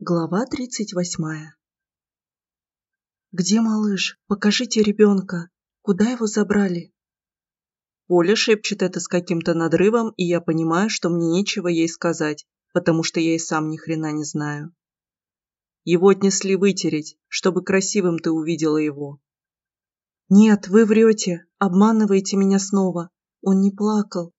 Глава тридцать восьмая «Где малыш? Покажите ребенка! Куда его забрали?» Оля шепчет это с каким-то надрывом, и я понимаю, что мне нечего ей сказать, потому что я и сам ни хрена не знаю. Его отнесли вытереть, чтобы красивым ты увидела его. «Нет, вы врете, обманываете меня снова. Он не плакал».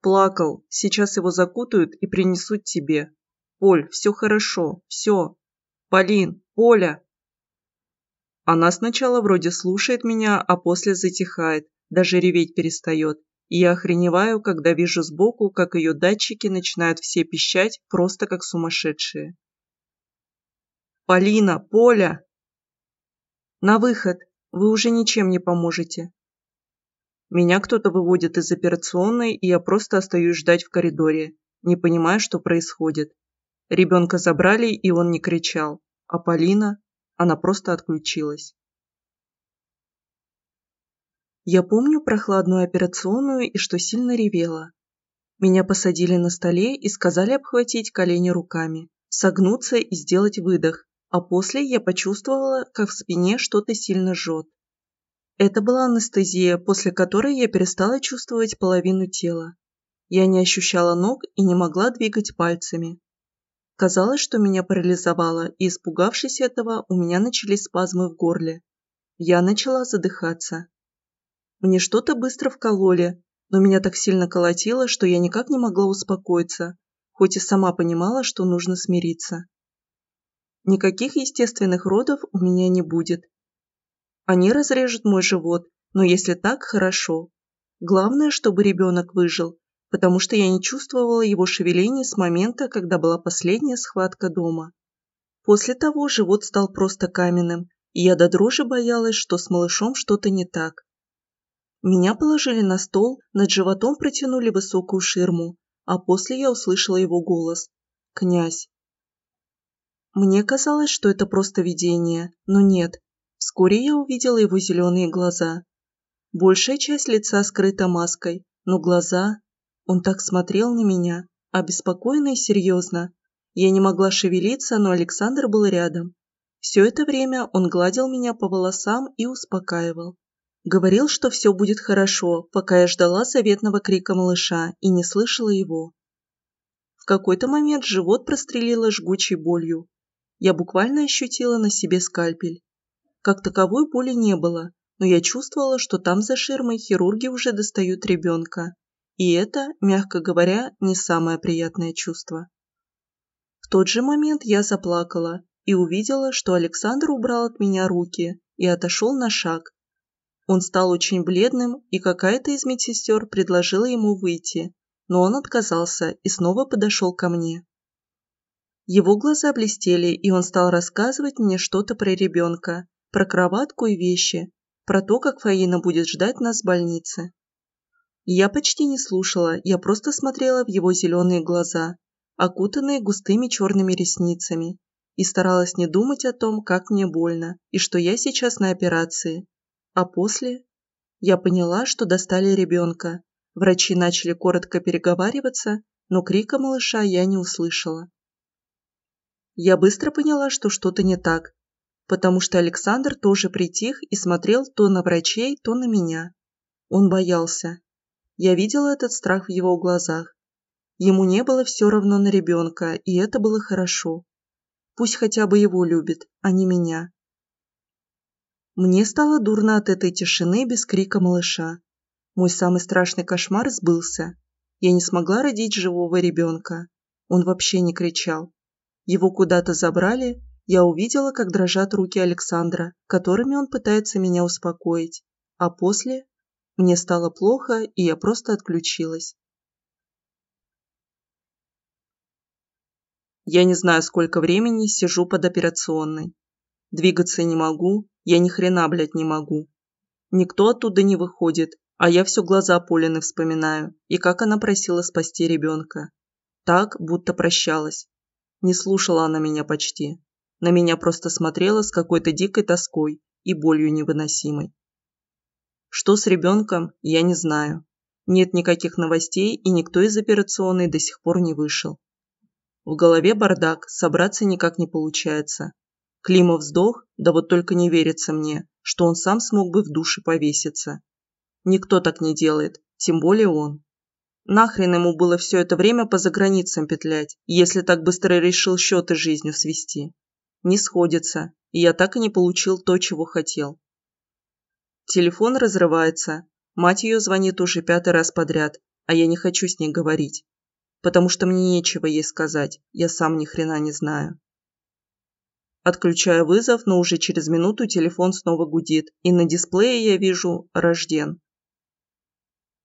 «Плакал. Сейчас его закутают и принесут тебе. Поль, все хорошо, все. Полин, Поля. Она сначала вроде слушает меня, а после затихает, даже реветь перестает. И я охреневаю, когда вижу сбоку, как ее датчики начинают все пищать, просто как сумасшедшие. «Полина! Поля!» «На выход! Вы уже ничем не поможете!» Меня кто-то выводит из операционной, и я просто остаюсь ждать в коридоре, не понимая, что происходит. Ребенка забрали, и он не кричал. А Полина? Она просто отключилась. Я помню прохладную операционную и что сильно ревела. Меня посадили на столе и сказали обхватить колени руками, согнуться и сделать выдох, а после я почувствовала, как в спине что-то сильно жжет. Это была анестезия, после которой я перестала чувствовать половину тела. Я не ощущала ног и не могла двигать пальцами. Казалось, что меня парализовало, и, испугавшись этого, у меня начались спазмы в горле. Я начала задыхаться. Мне что-то быстро вкололи, но меня так сильно колотило, что я никак не могла успокоиться, хоть и сама понимала, что нужно смириться. Никаких естественных родов у меня не будет. Они разрежут мой живот, но если так, хорошо. Главное, чтобы ребенок выжил, потому что я не чувствовала его шевелений с момента, когда была последняя схватка дома. После того живот стал просто каменным, и я до дрожи боялась, что с малышом что-то не так. Меня положили на стол, над животом протянули высокую ширму, а после я услышала его голос. «Князь». Мне казалось, что это просто видение, но нет. Вскоре я увидела его зеленые глаза. Большая часть лица скрыта маской, но глаза он так смотрел на меня, обеспокоенно и серьезно. Я не могла шевелиться, но Александр был рядом. Все это время он гладил меня по волосам и успокаивал. Говорил, что все будет хорошо, пока я ждала заветного крика малыша и не слышала его. В какой-то момент живот прострелило жгучей болью. Я буквально ощутила на себе скальпель. Как таковой боли не было, но я чувствовала, что там за ширмой хирурги уже достают ребенка. И это, мягко говоря, не самое приятное чувство. В тот же момент я заплакала и увидела, что Александр убрал от меня руки и отошел на шаг. Он стал очень бледным, и какая-то из медсестер предложила ему выйти, но он отказался и снова подошел ко мне. Его глаза блестели, и он стал рассказывать мне что-то про ребенка, про кроватку и вещи, про то, как Фаина будет ждать нас в больнице. Я почти не слушала, я просто смотрела в его зеленые глаза, окутанные густыми черными ресницами, и старалась не думать о том, как мне больно, и что я сейчас на операции. А после я поняла, что достали ребенка. Врачи начали коротко переговариваться, но крика малыша я не услышала. Я быстро поняла, что что-то не так, потому что Александр тоже притих и смотрел то на врачей, то на меня. Он боялся. Я видела этот страх в его глазах. Ему не было все равно на ребенка, и это было хорошо. Пусть хотя бы его любит, а не меня. Мне стало дурно от этой тишины без крика малыша. Мой самый страшный кошмар сбылся. Я не смогла родить живого ребенка. Он вообще не кричал. Его куда-то забрали, я увидела, как дрожат руки Александра, которыми он пытается меня успокоить. А после мне стало плохо, и я просто отключилась. Я не знаю, сколько времени сижу под операционной. Двигаться не могу, я ни хрена, блядь, не могу. Никто оттуда не выходит, а я все глаза Полины вспоминаю, и как она просила спасти ребенка. Так, будто прощалась. Не слушала она меня почти. На меня просто смотрела с какой-то дикой тоской и болью невыносимой. Что с ребенком, я не знаю. Нет никаких новостей, и никто из операционной до сих пор не вышел. В голове бардак, собраться никак не получается. Климов вздох, да вот только не верится мне, что он сам смог бы в душе повеситься. Никто так не делает, тем более он. Нахрен ему было все это время по заграницам петлять, если так быстро решил счеты жизнью свести. Не сходится, и я так и не получил то, чего хотел. Телефон разрывается, мать ее звонит уже пятый раз подряд, а я не хочу с ней говорить, потому что мне нечего ей сказать, я сам ни хрена не знаю. Отключаю вызов, но уже через минуту телефон снова гудит, и на дисплее я вижу «Рожден».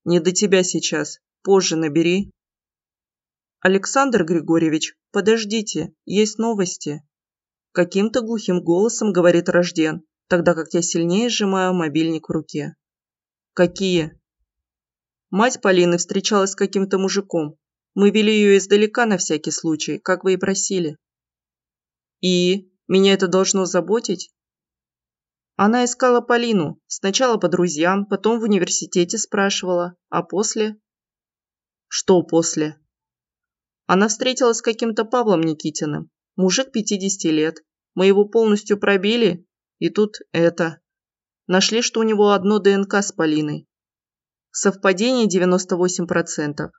«Не до тебя сейчас. Позже набери». «Александр Григорьевич, подождите, есть новости». Каким-то глухим голосом говорит Рожден, тогда как я сильнее сжимаю мобильник в руке. «Какие?» Мать Полины встречалась с каким-то мужиком. Мы вели ее издалека на всякий случай, как вы и просили. И меня это должно заботить? Она искала Полину, сначала по друзьям, потом в университете спрашивала, а после? Что после? Она встретилась с каким-то Павлом Никитиным, мужик 50 лет. Мы его полностью пробили, и тут это. Нашли, что у него одно ДНК с Полиной. Совпадение 98%.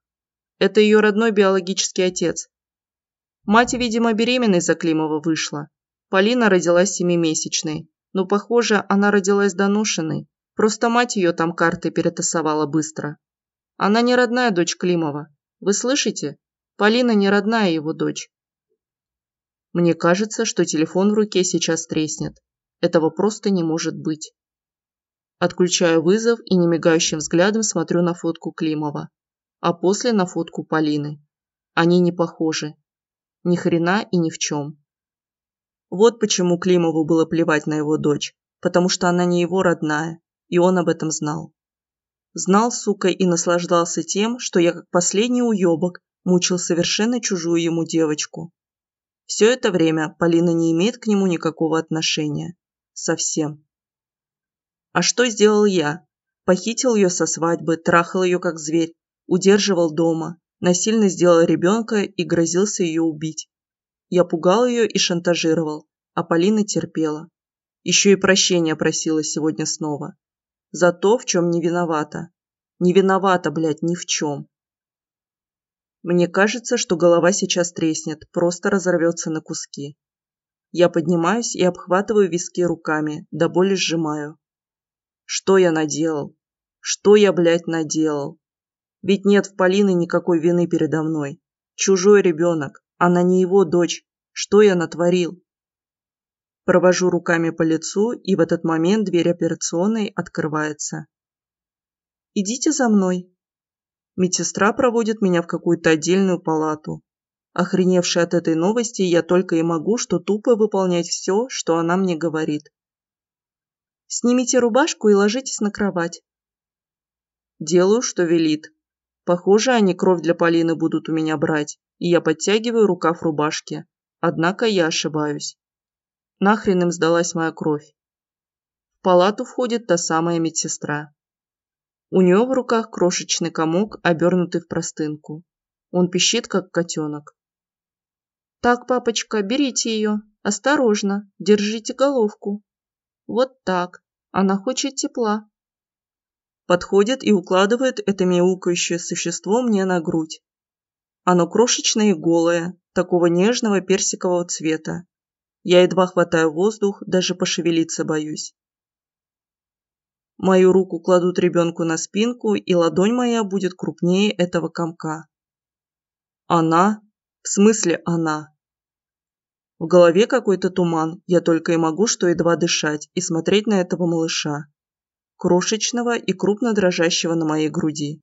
Это ее родной биологический отец. Мать, видимо, беременной за Климова вышла. Полина родилась семимесячной но, похоже, она родилась доношенной. Просто мать ее там карты перетасовала быстро. Она не родная дочь Климова. Вы слышите? Полина не родная его дочь. Мне кажется, что телефон в руке сейчас треснет. Этого просто не может быть. Отключаю вызов и немигающим взглядом смотрю на фотку Климова, а после на фотку Полины. Они не похожи. Ни хрена и ни в чем. Вот почему Климову было плевать на его дочь, потому что она не его родная, и он об этом знал. Знал, сука, и наслаждался тем, что я как последний уебок мучил совершенно чужую ему девочку. Все это время Полина не имеет к нему никакого отношения. Совсем. А что сделал я? Похитил ее со свадьбы, трахал ее как зверь, удерживал дома, насильно сделал ребенка и грозился ее убить. Я пугал ее и шантажировал, а Полина терпела. Еще и прощения просила сегодня снова. За то, в чем не виновата. Не виновата, блядь, ни в чем. Мне кажется, что голова сейчас треснет, просто разорвется на куски. Я поднимаюсь и обхватываю виски руками, до боли сжимаю. Что я наделал? Что я, блядь, наделал? Ведь нет в Полины никакой вины передо мной. Чужой ребенок. Она не его дочь. Что я натворил? Провожу руками по лицу, и в этот момент дверь операционной открывается. «Идите за мной». Медсестра проводит меня в какую-то отдельную палату. Охреневший от этой новости, я только и могу что тупо выполнять все, что она мне говорит. «Снимите рубашку и ложитесь на кровать». Делаю, что велит. Похоже, они кровь для Полины будут у меня брать и я подтягиваю рукав рубашки. Однако я ошибаюсь. Нахрен им сдалась моя кровь. В палату входит та самая медсестра. У нее в руках крошечный комок, обернутый в простынку. Он пищит, как котенок. «Так, папочка, берите ее. Осторожно, держите головку. Вот так. Она хочет тепла». Подходит и укладывает это мяукающее существо мне на грудь. Оно крошечное и голое, такого нежного персикового цвета. Я едва хватаю воздух, даже пошевелиться боюсь. Мою руку кладут ребенку на спинку, и ладонь моя будет крупнее этого комка. Она? В смысле она? В голове какой-то туман, я только и могу что едва дышать и смотреть на этого малыша. Крошечного и крупно дрожащего на моей груди.